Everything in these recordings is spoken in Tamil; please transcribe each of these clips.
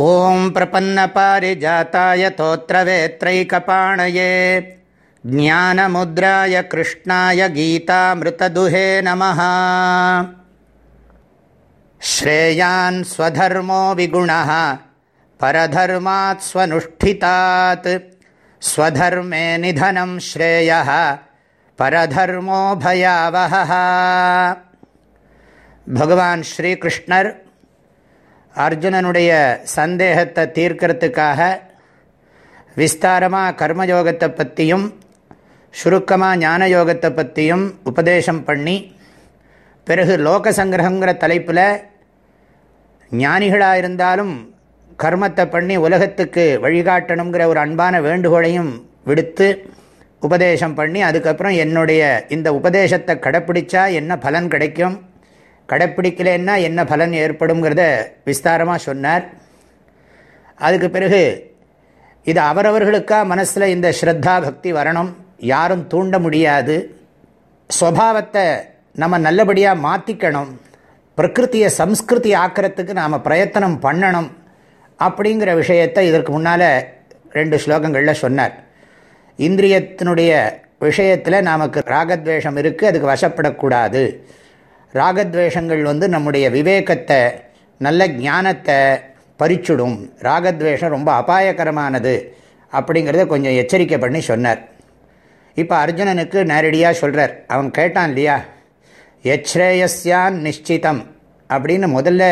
ॐ प्रपन्नपारिजाताय तोत्रवेत्रैकपाणये ज्ञानमुद्राय कृष्णाय गीतामृतदुहे नमः। श्रेयान् स्वधर्मो विगुणः परधर्मात् स्वनुष्ठितात्। स्वधर्मे निधनं श्रेयः परधर्मो भयावहः। भगवान् श्रीकृष्णर् அர்ஜுனனுடைய சந்தேகத்தை தீர்க்கறதுக்காக விஸ்தாரமாக கர்மயோகத்தை பற்றியும் சுருக்கமாக ஞான யோகத்தை பற்றியும் உபதேசம் பண்ணி பிறகு லோக சங்கிரகங்கிற தலைப்பில் ஞானிகளாக இருந்தாலும் கர்மத்தை பண்ணி உலகத்துக்கு வழிகாட்டணுங்கிற ஒரு அன்பான வேண்டுகோளையும் விடுத்து உபதேசம் பண்ணி அதுக்கப்புறம் என்னுடைய இந்த உபதேசத்தை கடைப்பிடிச்சா என்ன பலன் கிடைக்கும்? கடைப்பிடிக்கலன்னா என்ன பலன் ஏற்படுங்கிறத விஸ்தாரமாக சொன்னார். அதுக்கு பிறகு இது அவரவர்களுக்காக மனசில் இந்த ஸ்ரத்தா பக்தி வரணும்? யாரும் தூண்ட முடியாது. ஸ்வபாவத்தை நம்ம நல்லபடியாக மாற்றிக்கணும் பிரகிருத்தியை சம்ஸ்கிருதி ஆக்கிறதுக்கு நாம் பிரயத்தனம் பண்ணணும் அப்படிங்கிற விஷயத்தை இதற்கு முன்னால் ரெண்டு ஸ்லோகங்களில் சொன்னார். இந்திரியத்தினுடைய விஷயத்தில் நமக்கு ராகத்வேஷம் இருக்குது அதுக்கு வசப்படக்கூடாது. ராகத்வேஷங்கள் வந்து நம்முடைய விவேகத்தை நல்ல ஞானத்தை பறிச்சுடும். ராகத்வேஷம் ரொம்ப அபாயகரமானது அப்படிங்கிறத கொஞ்சம் எச்சரிக்கை பண்ணி சொன்னார். இப்போ அர்ஜுனனுக்கு நேரடியாக சொல்கிறார் அவன் கேட்டான் இல்லையா எச்ரேயஸ்யான் நிச்சிதம் அப்படின்னு முதல்ல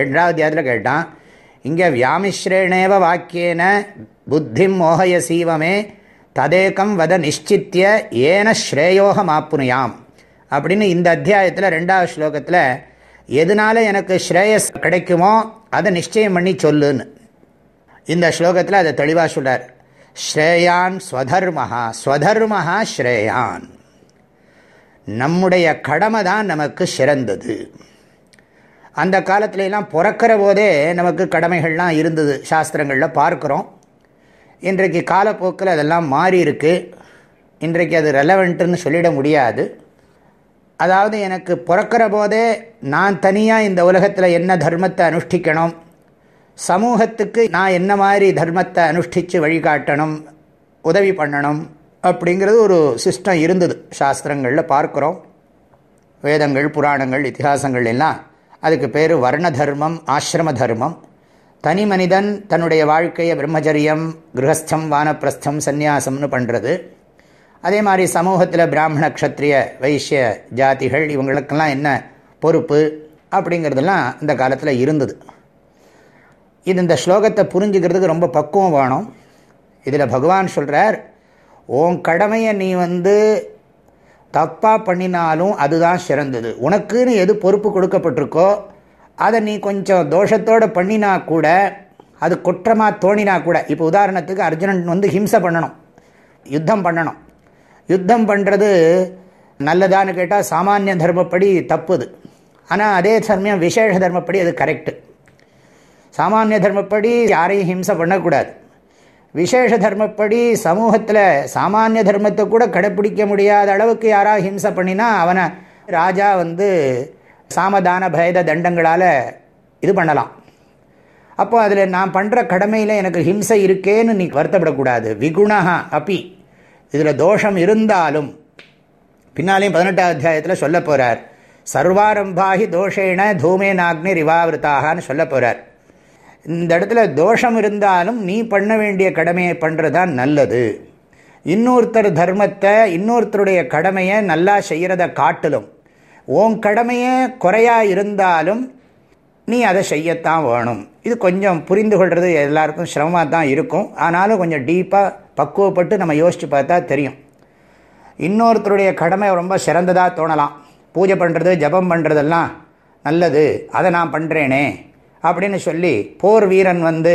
ரெண்டாவது யாதில் கேட்டான். இங்கே வியாமிஸ்ரேணேவ வாக்கியேன புத்தி மோகய சீவமே ததேக்கம் வத நிச்சித்திய ஏன ஸ்ரேயோகம் ஆப்புனுயாம் அப்படின்னு இந்த அத்தியாயத்தில் ரெண்டாவது ஸ்லோகத்தில் எதனால எனக்கு ஸ்ரேயஸ் கிடைக்குமோ அதை நிச்சயம் பண்ணி சொல்லுன்னு. இந்த ஸ்லோகத்தில் அதை தெளிவாக சொல்கிறார் ஸ்ரேயான் ஸ்வதர்மஹா ஸ்வதர்மஹா ஸ்ரேயான். நம்முடைய கடமை தான் நமக்கு சிறந்தது. அந்த காலத்துலலாம் பிறக்கிற போதே நமக்கு கடமைகள்லாம் இருந்தது. சாஸ்திரங்களில் பார்க்குறோம். இன்றைக்கு காலப்போக்கில் அதெல்லாம் மாறி இருக்குது இன்றைக்கு அது ரெலவெண்ட்டுன்னு சொல்லிட முடியாது. அதாவது எனக்கு பிறக்கிற போதே நான் தனியாக இந்த உலகத்தில் என்ன தர்மத்தை அனுஷ்டிக்கணும்? சமூகத்துக்கு நான் என்ன மாதிரி தர்மத்தை அனுஷ்டித்து வழிகாட்டணும்? உதவி பண்ணணும்? அப்படிங்கிறது ஒரு சிஸ்டம் இருந்தது. சாஸ்திரங்களில் பார்க்குறோம். வேதங்கள் புராணங்கள் இத்திஹாசங்கள் எல்லாம் அதுக்கு பேர் வர்ண தர்மம் ஆசிரம தர்மம். தனி மனிதன் தன்னுடைய வாழ்க்கையை பிரம்மச்சரியம் கிரகஸ்தம் வானப்பிரஸ்தம் சந்நியாசம்னு பண்ணுறது அதே மாதிரி சமூகத்தில் பிராமண க்ஷத்ரிய வைசிய ஜாதிகள் இவங்களுக்கெல்லாம் என்ன பொறுப்பு அப்படிங்கிறதெல்லாம் இந்த காலத்தில் இருந்தது. இது இந்த ஸ்லோகத்தை புரிஞ்சுக்கிறதுக்கு ரொம்ப பக்குவம் வேணும். இதில் பகவான் சொல்கிறார் உன் கடமையை நீ வந்து தப்பாக பண்ணினாலும் அதுதான் சிறந்தது. உனக்குன்னு எது பொறுப்பு கொடுக்கப்பட்டிருக்கோ அதை நீ கொஞ்சம் தோஷத்தோடு பண்ணினா கூட அது குற்றமாக தோணினா கூட இப்போ உதாரணத்துக்கு அர்ஜுனன் வந்து ஹிம்சை பண்ணணும் யுத்தம் பண்ணணும். யுத்தம் பண்ணுறது நல்லதான்னு கேட்டால் சாமானிய தர்மப்படி தப்புது. ஆனால் அதே சமயம் விசேஷ தர்மப்படி அது கரெக்டு சாமானிய தர்மப்படி யாரையும் ஹிம்சை பண்ணக்கூடாது. விசேஷ தர்மப்படி சமூகத்தில் சாமானிய தர்மத்தை கூட கடைப்பிடிக்க முடியாத அளவுக்கு யாராவது ஹிம்சை பண்ணினா அவனை ராஜா வந்து சாமதான பயத தண்டங்களால் இது பண்ணலாம். அப்போ அதில் நான் பண்ணுற கடமையில் எனக்கு ஹிம்சை இருக்கேன்னு நீ வருத்தப்படக்கூடாது. விகுணா அப்பி இதில் தோஷம் இருந்தாலும் பின்னாலேயும் பதினெட்டாம் அத்தியாயத்தில் சொல்ல போகிறார் சர்வாரம்பாகி தோஷேன தூமே நாக்னி ரிவாவிருத்தாகான்னு சொல்ல போகிறார் இந்த இடத்துல தோஷம் இருந்தாலும் நீ பண்ண வேண்டிய கடமையை பண்ணுறது தான் நல்லது. இன்னொருத்தர் தர்மத்தை இன்னொருத்தருடைய கடமையை நல்லா செய்கிறத காட்டிலும் உன் கடமையே குறையாக இருந்தாலும் நீ அதை செய்யத்தான் வேணும். இது கொஞ்சம் புரிந்து கொள்வது எல்லாருக்கும் சிரமமாக தான் இருக்கும். ஆனாலும் கொஞ்சம் டீப்பாக பக்குவப்பட்டு நம்ம யோசித்து பார்த்தா தெரியும். இன்னொருத்தருடைய கடமை ரொம்ப சிறந்ததாக தோணலாம். பூஜை பண்ணுறது ஜபம் பண்ணுறதெல்லாம் நல்லது. அதை நான் பண்ணுறேனே அப்படின்னு சொல்லி போர் வீரன் வந்து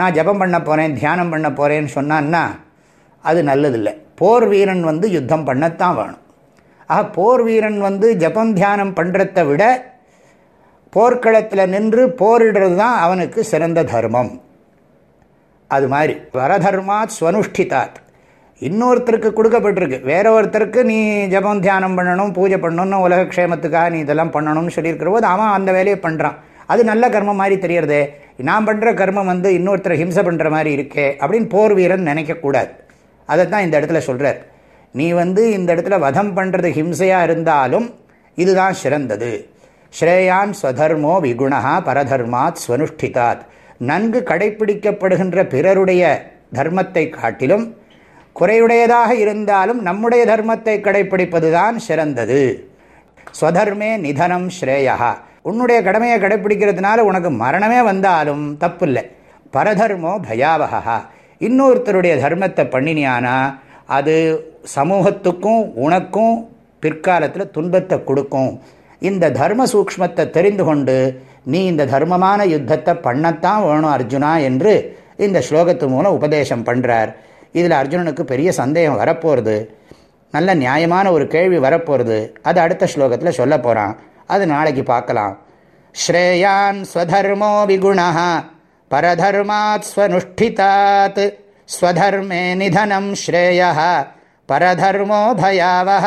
நான் ஜபம் பண்ண போகிறேன் தியானம் பண்ண போகிறேன்னு சொன்னான்னா அது நல்லதில்லை. போர் வீரன் வந்து யுத்தம் பண்ணத்தான் வேணும். ஆக போர் வீரன் வந்து ஜபம் தியானம் பண்ணுறத விட போர்க்களத்தில் நின்று போரிடுறது தான் அவனுக்கு சிறந்த தர்மம். அது மாதிரி. வரதர்மாத் ஸ்வனுஷ்டிதாத். இன்னொருத்தருக்கு கொடுக்கப்பட்டிருக்கு. வேற ஒருத்தருக்கு நீ ஜபம் தியானம் பண்ணணும் பூஜை பண்ணணும் உலக க்ஷேமத்துக்காக நீ இதெல்லாம் பண்ணணும்னு சொல்லியிருக்கிற போது அவன் அந்த வேலையை பண்ணுறான் அது நல்ல கர்மம் மாதிரி தெரியறது. நான் பண்ணுற கர்மம் வந்து இன்னொருத்தரை ஹிம்சை பண்ணுற மாதிரி இருக்கே அப்படின்னு போர் வீரன் நினைக்கக்கூடாது. அதை தான் இந்த இடத்துல சொல்கிறார் நீ வந்து இந்த இடத்துல வதம் பண்ணுறது ஹிம்சையாக இருந்தாலும் இதுதான் சிறந்தது. ஸ்ரேயான் ஸ்வதர்மோ விகுணா பரதர்மாத் ஸ்வனுஷ்டிதாத். நன்கு கடைப்பிடிக்கப்படுகின்ற பிறருடைய தர்மத்தை காட்டிலும் குறையுடையதாக இருந்தாலும் நம்முடைய தர்மத்தை கடைப்பிடிப்பதுதான் சிறந்தது. ஸ்வதர்மே நிதனம் ஸ்ரேயா. உன்னுடைய கடமையை கடைப்பிடிக்கிறதுனால உனக்கு மரணமே வந்தாலும் தப்பு இல்லை பரதர்மோ பயாவகா இன்னொருத்தருடைய தர்மத்தை பண்ணினியானா அது சமூகத்துக்கும் உனக்கும் பிற்காலத்தில் துன்பத்தை கொடுக்கும். இந்த தர்ம சூக்மத்தை தெரிந்து கொண்டு நீ இந்த தர்மமான யுத்தத்தை பண்ணத்தான் வேணும் அர்ஜுனா என்று இந்த ஸ்லோகத்து மூலம் உபதேசம் பண்ணுறார் இதில் அர்ஜுனனுக்கு பெரிய சந்தேகம் வரப்போகிறது நல்ல நியாயமான ஒரு கேள்வி வரப்போகிறது அது அடுத்த ஸ்லோகத்தில் சொல்ல போகிறான் அது நாளைக்கு பார்க்கலாம். ஸ்ரேயான் ஸ்வதர்மோ விகுணா பரதர்மாத் ஸ்வனுஷ்டிதாத் ஸ்வதர்மே நிதனம் ஸ்ரேயா பரதர்மோ பயாவஹ.